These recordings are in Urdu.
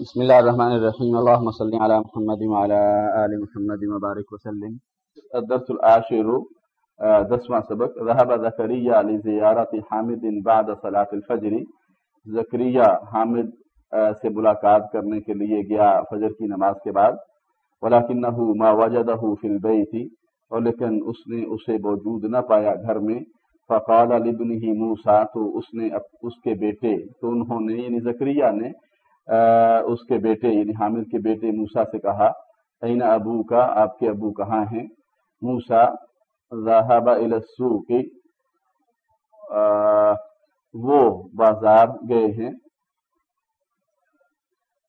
بسم الله الرحمن الرحيم اللهم صل على محمد وعلى آل محمد وبارك وسلم. الدرس العاشر آه، دسواں سبق. ذهب زكريا لزيارة حامد بعد صلاة الفجر. زکریہ حامد سے ملاقات کرنے کے لیے گیا فجر کی نماز کے بعد. ولكنه ما وجده في البيت اور لیکن اس نے اسے موجود نہ پایا گھر میں. فقال لابنه موسیٰ تو اس نے اس کے بیٹے تو انہوں نے یعنی زکریہ نے اس کے بیٹے یعنی حامد کے بیٹے موسا سے کہا، این ابو کا آپ کے ابو کہاں ہیں؟ موسا راہبہ السو کی وہ بازار گئے ہیں۔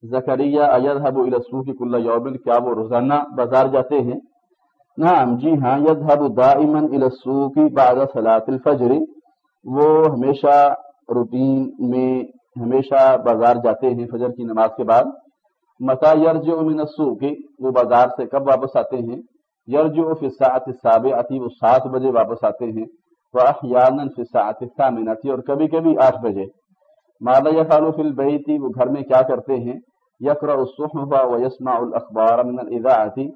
زکریہ ایدہب السو کی کل یومن کیا وہ روزانہ بازار جاتے ہیں؟ نعم جی ہاں یدہب دائما السو کی بعد صلاة الفجر. وہ ہمیشہ روٹین میں ہمیشہ بازار جاتے ہیں فجر کی نماز کے بعد۔ متا یرج من کی وہ بازار سے کب واپس آتے ہیں؟ یرج و فساط آتی وہ سات بجے واپس آتے ہیں۔ وہ احیانا فساط الثامنتی اور کبھی کبھی آٹھ بجے۔ مادا یفعل فی البیتی وہ گھر میں کیا کرتے ہیں؟ یقرا الصحف و یسمع الاخبار من الاذاعتی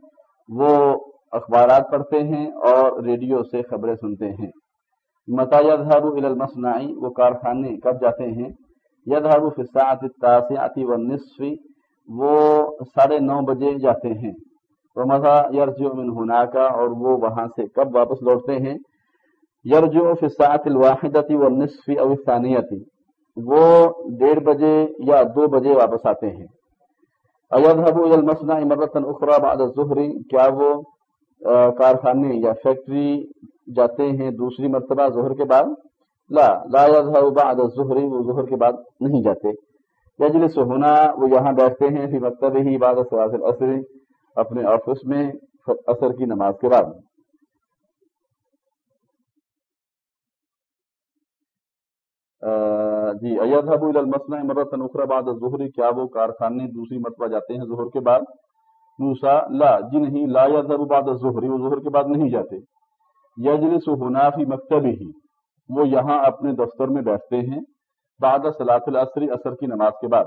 وہ اخبارات پڑھتے ہیں اور ریڈیو سے خبریں سنتے ہیں۔ متا یذهب الى المصنع؟ وہ کارخانے کب جاتے ہیں؟ یدہب فساعت التاسعتی والنصف، وہ ساڑھے نو بجے جاتے ہیں۔ ومضا یرجع من ہناکا اور وہ وہاں سے کب واپس لوٹتے ہیں۔ یرجع فساعت الواحدتی والنصف او الثانیتی وہ ڈیڑھ بجے یا دو بجے واپس آتے ہیں۔ ایدہب الى المصنع مرتن اخرى بعد الظہری کیا وہ کارخانے یا فیکٹری جاتے ہیں دوسری مرتبہ ظہر کے بعد؟ لا لا يذهب بعد الظهر، وہ ظہر کے بعد نہیں جاتے۔ یجلس ہونا وہ یہاں بیٹھتے ہیں، فی مکتب ہی بعد صلاۃ العصر، اپنے آفس میں، عصر کی نماز کے بعد۔ جی ایذهب الى المصنع مره اخرى بعد الظهر، کیا وہ کارخانے دوسری مرتبہ جاتے ہیں ظہر کے بعد؟ موسا لا جی نہیں، لا يذهب بعد الظهر، وہ ظہر کے بعد نہیں جاتے۔ یجلس ہونا فی مکتب ہی۔ وہ یہاں اپنے دفتر میں بیٹھتے ہیں بعد صلاح العصری عصر کی نماز کے بعد۔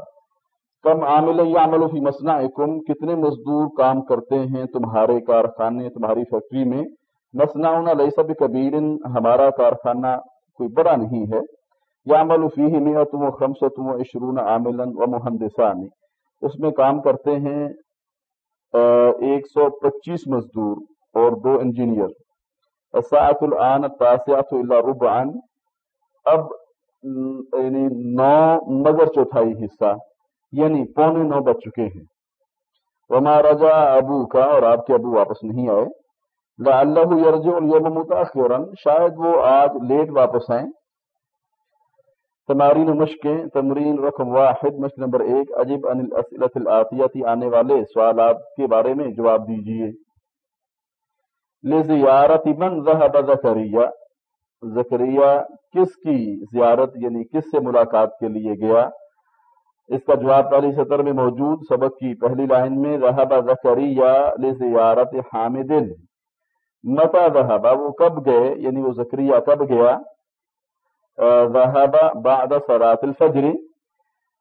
کم عامل یا عمل فی مسنا کتنے مزدور کام کرتے ہیں تمہارے کارخانے، تمہاری فیکٹری میں؟ مسنا لئی سب کبیر ہمارا کارخانہ کوئی بڑا نہیں ہے۔ یا عمل فی میں تم و خمس تم و عشرون عامل و مہندسانی اس میں کام کرتے ہیں ایک سو پچیس مزدور اور دو انجینئر۔ ساعت الآن تاسعت الا ربعان اب یعنی نو مگر چوتھائی حصہ یعنی پونے نو بج چکے ہیں۔ وما رجا ابو کا اور آپ کے ابو واپس نہیں آئے۔ لعلہ یرجع اليوم متاخرا شاید وہ آج لیٹ واپس آئیں۔ تمارین مشکیں تمرین رقم واحد، مشق نمبر ایک۔ عجیب ان الاسئلت الاتیتی آنے والے سوالات کے بارے میں جواب دیجیے۔ لزیارت من ذهب زکریہ زکریہ کس کی زیارت یعنی کس سے ملاقات کے لیے گیا؟ اس کا جواب پہلی سطر میں موجود، سبق کی پہلی لائن میں، ذهب زکریہ لزیارت حامد متا ذهب؟ وہ کب گئے؟ یعنی وہ زکریہ کب گیا؟ ذهب بعد صلاة الفجر.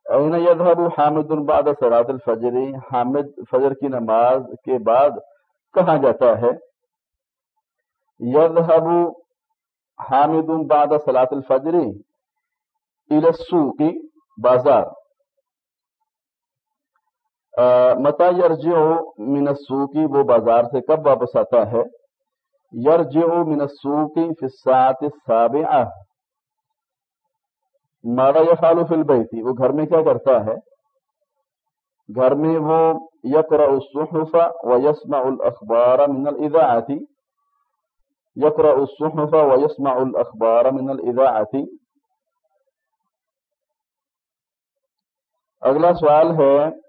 این یذهب حامد بعد صلاة الفجر، حامد فجر کی نماز کے بعد کہاں جاتا ہے؟ یذهب حامد بعد صلاة الفجر الى السوق بازار. متا یرجع من السوق؟ وہ بازار سے کب واپس آتا ہے؟ یرجع من السوق فی الساعة السابعہ ماذا يفعل فی البیت؟ وہ گھر میں کیا کرتا ہے؟ گھر میں وہ یقرأ الصحف ويسمع الاخبار من الاذاعة یقرا الصحف ويسمع الاخبار من الاذاعه اگلا سوال ہے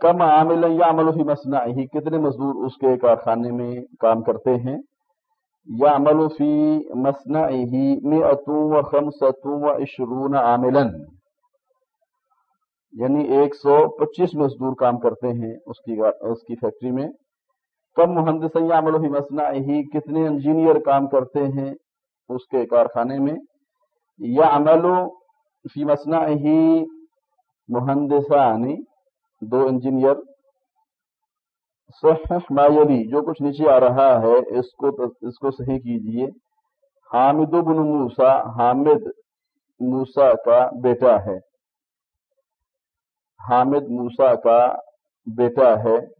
کم عامل یعمل فی مصنعه کتنے مزدور اس کے کارخانے میں کام کرتے ہیں؟ یعمل فی مصنعه 125 عاملا. یعنی 125 مزدور کام کرتے ہیں اس کی اس کی فیکٹری میں۔ کم مہندس عمل مسنا ہی کتنے انجینئر کام کرتے ہیں اس کے کارخانے میں؟ یا عمل فی مسنا ہی مہندسانی دو انجینئر۔ صحح ما یلی جو کچھ نیچے آ رہا ہے، اس کو اس کو صحیح کیجیے۔ حامد بن موسا حامد موسا کا بیٹا ہے۔ حامد موسا کا بیٹا ہے۔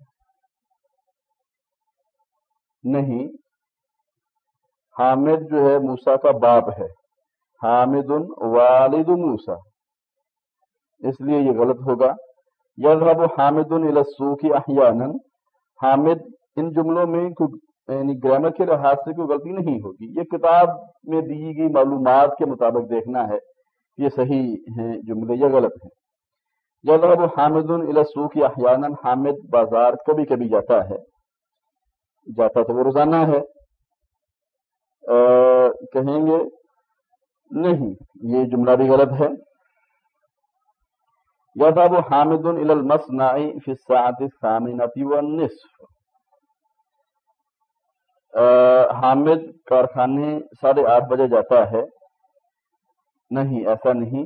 نہیں۔ حامد جو ہے موسا کا باپ ہے۔ حامد والد موسا اس لیے یہ غلط ہوگا۔ یذهب حامد الى السوق احیانا۔ حامد ان جملوں میں یعنی گرامر کے لحاظ سے کوئی غلطی نہیں ہوگی۔ یہ کتاب میں دی گئی معلومات کے مطابق دیکھنا ہے یہ صحیح ہیں جملے یا غلط ہیں۔ یذهب حامد الى السوق احیانا۔ حامد بازار کبھی کبھی جاتا ہے۔ جاتا تو وہ روزانہ ہے۔ کہیں گے، نہیں، یہ جملہ بھی غلط ہے۔ یذهب حامد الى المصنع في الساعة الثامنة والنصف۔ حامد کارخانے ساڑھے آٹھ بجے جاتا ہے۔ نہیں، ایسا نہیں۔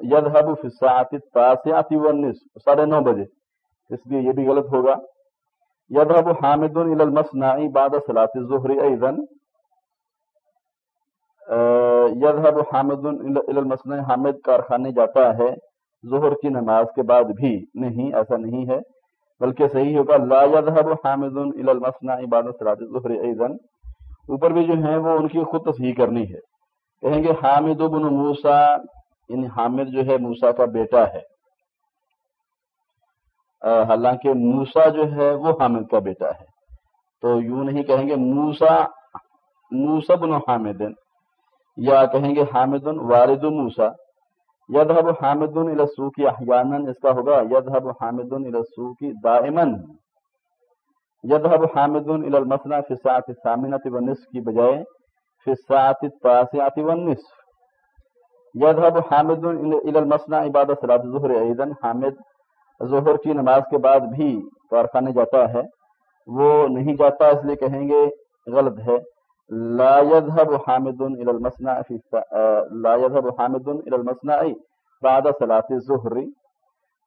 یذهب في الساعة التاسعة والنصف، ساڑھے نو بجے۔ اس لیے یہ بھی غلط ہوگا۔ یذهب حامد الى المصنع بعد صلاة الظهر ايضا حامد المسن حامد کارخانے جاتا ہے ظہر کی نماز کے بعد بھی. نہیں، ایسا نہیں ہے، بلکہ صحیح ہوگا، لا یذهب حامد المسن عبادت صلات الظہر ايضا اوپر بھی جو ہیں، وہ ان کی خود تصحیح کرنی ہے۔ کہیں گے حامد بن موسا یعنی حامد جو ہے موسا کا بیٹا ہے۔ حالانکہ موسا جو ہے وہ حامد کا بیٹا ہے۔ تو یوں نہیں کہیں گے موسا موسا بن حامد، یا کہیں گے حامد والد موسا یدہب حامد السو کی احیانا، اس کا ہوگا یدہب حامد السو کی دائمن یدہب حامد المسنا فساط سامنت و نصف کی بجائے فساط تاسعات و نصف۔ یدہب حامد المسنا عبادت صلاة ظہر ایدن حامد ظہر کی نماز کے بعد بھی کارخانے جاتا ہے۔ وہ نہیں جاتا اس لیے کہیں گے غلط ہے۔ لا يذهب حامد الى المصنع في لا يذهب حامد الى المصنع بعد صلاه الظهر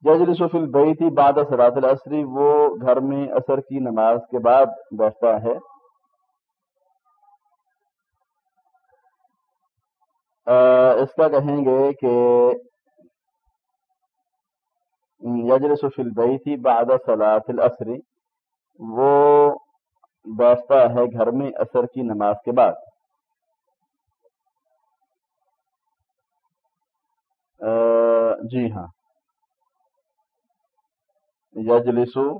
يجلس في البيت بعد صلاه العصر۔ وہ گھر میں عصر کی نماز کے بعد بیٹھتا ہے۔ اس کا کہیں گے کہ یجلس فی البیت بعد صلاة العصر۔ وہ بیٹھتا ہے گھر میں اثر کی نماز کے بعد۔ جی ہاں۔ یجلسو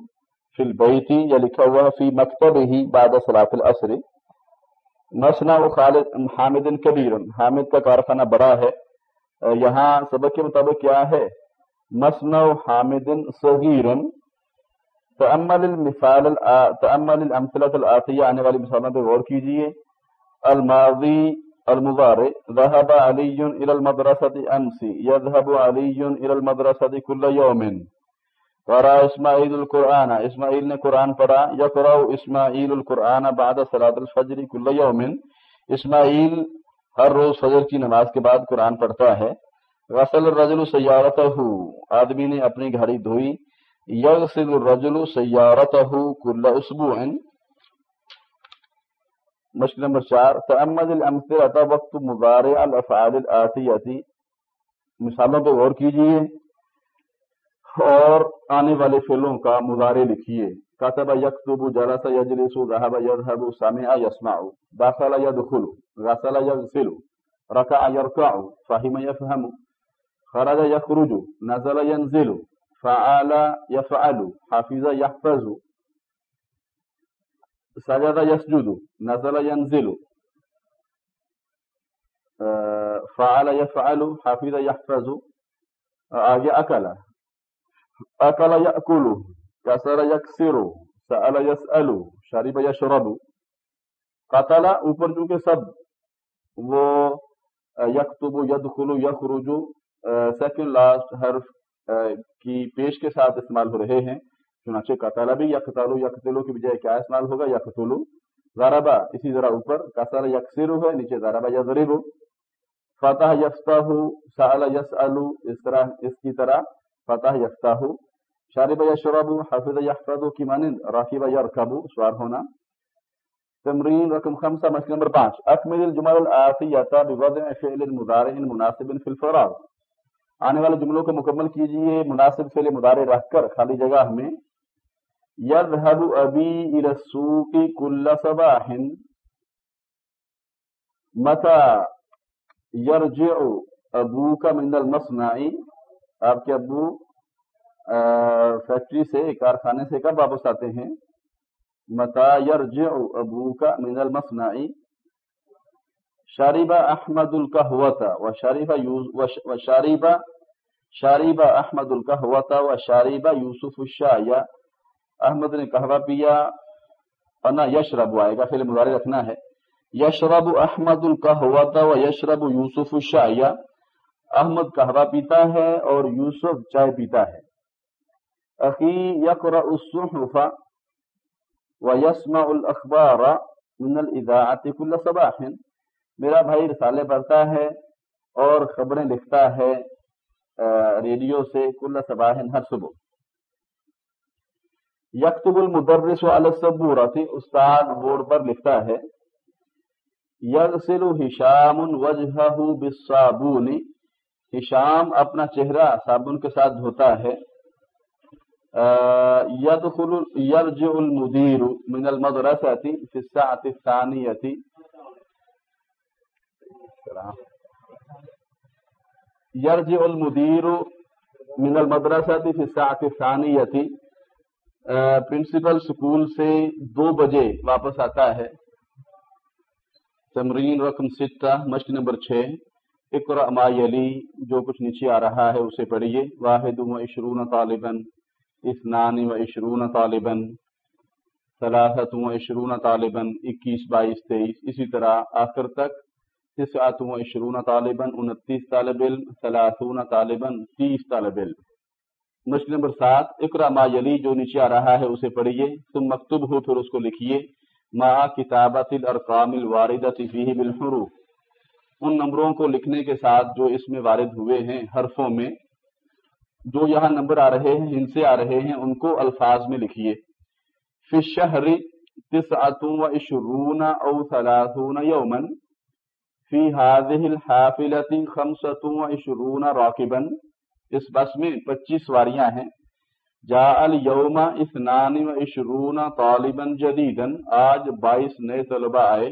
فی البیتی یا لکھا ہوا فی مکتب ہی بعد صلاة العصر۔ مسنا و خالد، حامد کبیر حامد کا کارخانہ بڑا ہے۔ یہاں سبق کے مطابق کیا ہے؟ مسنا حامد صغیر. تأمل المثال تأمل الامثلة الآتية آنے والی مثالوں پہ غور کیجیے. الماضی المضارع. ذهب علي الى المدرسة امس يذهب علي الى المدرسة كل يوم. قرأ اسماعيل القرآن. اسماعیل نے قرآن پڑھا. يقرأ اسماعيل القرآن بعد صلاة الفجر كل يوم. اسماعیل ہر روز فجر کی نماز کے بعد قرآن پڑھتا ہے. غسل الرجل سیارته آدمی نے اپنی گھڑی دھوئی۔ یغسل الرجل سیارته كل اسبوع مشکل نمبر چار۔ تأمد الامثلة وقت مضارع الافعال الآتیتی مثالوں پہ غور کیجیے۔ اور آنے والے فعلوں کا مضارع لکھیے۔ کاتب یکتب جلس یجلس ذهب یذهب سمع يسمع دخل يدخل غسل يغسل ركع يركع فهم يفهم خرج يخرج نزل ينزل فعال يفعل حفظ يحفظ سجد يسجد نزل ينزل فعل يفعل حفظ يحفظ آگے اکل اکل یأکل، کسر یکسر، سأل یسأل، شرب یشرب، قتل اوپر چونکہ سب، وہ، یکتب، یدخل، یخرج سیکنڈ لاسٹ حرف کی پیش کے ساتھ استعمال ہو رہے ہیں، چنانچہ قطالہ بھی یا قطالو یا قتلو کی بجائے کیا استعمال ہوگا؟ یا قتلو. زاربا اسی ذرا اوپر کسر یکسر ہے، نیچے زاربا یا ضریب فتح یفتح سال یس اس طرح، اس کی طرح فتح یفتح شارب یشرب حفظ یحفظ کی مانند، راکب یرکب سوار ہونا. تمرین رقم خمسہ، مسئلہ نمبر پانچ. اکمل الجمل الآتیتا بوضع فعل مضارع مناسب فی الفراغ آنے والے جملوں کو مکمل کیجیے، مناسب فعل مضارع رکھ کر خالی جگہ ہمیں یذهب ابی الى السوق كل صباح متى یرجع ابو کا من المصنعی آپ کے ابو فیکٹری سے، کارخانے سے کب واپس آتے ہیں؟ متا یرجع ابو من المصنعی شاربہ احمد الکا ہوا تھا وہ احمد الکا ہوا تھا وہ شاربہ یوسف الشاہ یا احمد نے کہوا پیا انا یشرب آئے گا پھر مظاہرے رکھنا ہے. یشرب احمد القہوت و یشرب یوسف الشاہ احمد قہوہ پیتا ہے اور یوسف چائے پیتا ہے. اخی یقرا الصحف و یسمع الاخبار من الاذاعت كل صباح. میرا بھائی رسالے پڑھتا ہے اور خبریں لکھتا ہے. ریڈیو سے کل صباح ہر صبح۔ یکتب المدرس علی السبورہ استاد بورڈ پر لکھتا ہے، یغسل ہشام وجہ بالصابون۔ ہشام اپنا چہرہ صابن کے ساتھ دھوتا ہے۔ یدخل یرجع المدیر من المدرسة في الساعة الثانية یرجع المدیر من المدرسة في الساعة الثانية. پرنسپل سکول سے دو بجے واپس آتا ہے. تمرین رقم ستہ مشق نمبر چھ. اقرا ما یلی جو کچھ نیچے آ رہا ہے اسے پڑھیے. واحد و عشرون طالباً اسنان و عشرون طالباً صلاحت و عشرون طالباً، اکیس بائیس تیئیس. اسی طرح آخر تک تسعت و عشرون طالباً، انتیس طالب علم ثلاثون طالباً، تیس طالب علم مشق نمبر سات اقرا ما یلی، جو نیچے آ رہا ہے، اسے پڑھیے۔ تم مکتوب ہو، پھر اس کو لکھیے۔ مع کتابت الارقام الواردت فیہ بالحروف۔ ان نمبروں کو لکھنے کے ساتھ جو اس میں وارد ہوئے ہیں، حرفوں میں، جو یہاں نمبر آ رہے ہیں، ان سے آ رہے ہیں، ان کو الفاظ میں لکھیے۔ فی الشہر تسعت و عشرون او ثلاثون یوما۔ فی هذه الحافلة خمسة و عشرون اس بس میں پچیس سواریاں ہیں۔ جا اليوم اثنان و طالبا جدیدا۔ آج بائیس نئے طلبہ آئے۔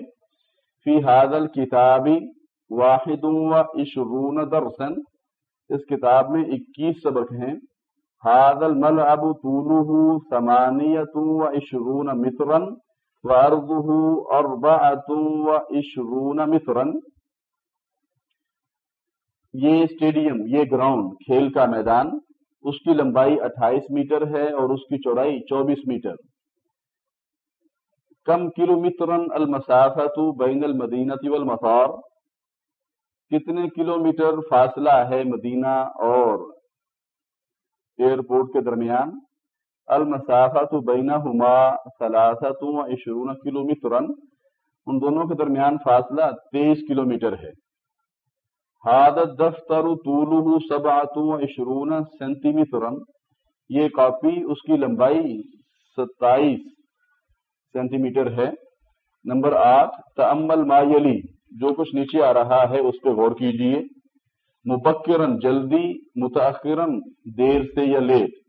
فی حاض الکتاب واحد و عشرون درسا۔ اس کتاب میں اکیس سبق ہیں۔ حاض الملعب طوله ثمانیت و عشرون مترا۔ وارضه اربعت و عشرون یہ اسٹیڈیم، یہ گراؤنڈ، کھیل کا میدان، اس کی لمبائی اٹھائیس میٹر ہے اور اس کی چوڑائی چوبیس میٹر۔ کم کلو میٹر المسافت بین المدینہ والمطار۔ کتنے کلو میٹر فاصلہ ہے مدینہ اور ایئرپورٹ کے درمیان؟ المسافت بینا ہما سلاست عشرون کلو ان دونوں کے درمیان فاصلہ تیئیس کلو میٹر ہے۔ حادت دفتر طولہ سبعت و عشرون سینٹی میٹر یہ کاپی اس کی لمبائی ستائیس سینٹی میٹر ہے۔ نمبر آٹھ تمل مایلی جو کچھ نیچے آ رہا ہے اس پہ غور کیجیے۔ مبکرن جلدی متاخرن دیر سے یا لیٹ۔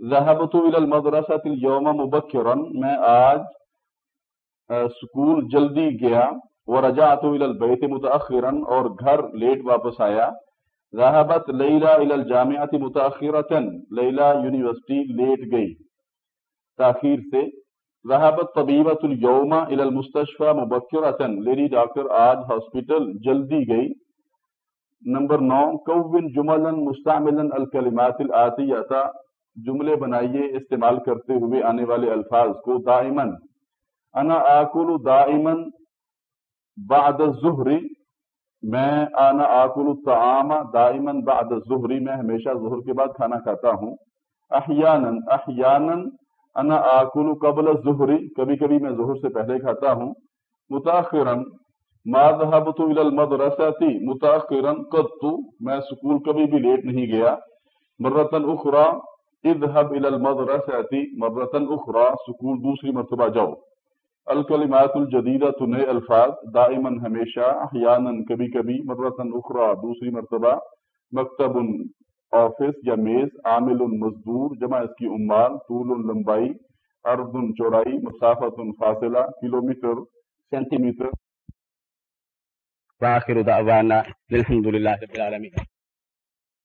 ذہبت الى المدرسة اليوم مبکرن میں آج سکول جلدی گیا ورجعت الى البيت متاخرا اور گھر لیٹ واپس آیا. ذهبت لیلا الى الجامعه متاخرا لیلا یونیورسٹی لیٹ گئی. تاخیر سے ذهبت طبیبۃ اليوم الى المستشفى مبكرا. لیڈی ڈاکٹر آج ہاسپٹل جلدی گئی. نمبر نو کون جملا مستعملا الکلمات الاتیہ جملے بنائیے استعمال کرتے ہوئے آنے والے الفاظ کو دائما۔ انا آکل دائما بعد الظہری، میں آنا آکل الطعام دائما بعد الظہری، میں ہمیشہ ظہر کے بعد کھانا کھاتا ہوں۔ احیانا احیانا انا آکل قبل الظہری، کبھی کبھی میں ظہر سے پہلے کھاتا ہوں۔ متاخرا مادہبت الى المدرسة متاخرا قد میں سکول کبھی بھی لیٹ نہیں گیا۔ مرتن اخرى اذهب الى المدرسة مرتن اخرى سکول دوسری مرتبہ جاؤ۔ الکلمات الجدیدہ نئے الفاظ، دائما ہمیشہ، احیانا، کبھی کبھی مرتن اخرى، دوسری مرتبہ۔ مکتب، آفس یا میز، عامل، مزدور، جمع اس کی عمال، طول، لمبائی ارض چوڑائی، مسافت، فاصلہ، کلومیٹر، سینٹی میٹر۔ واخر دعوانا الحمد لله رب العالمين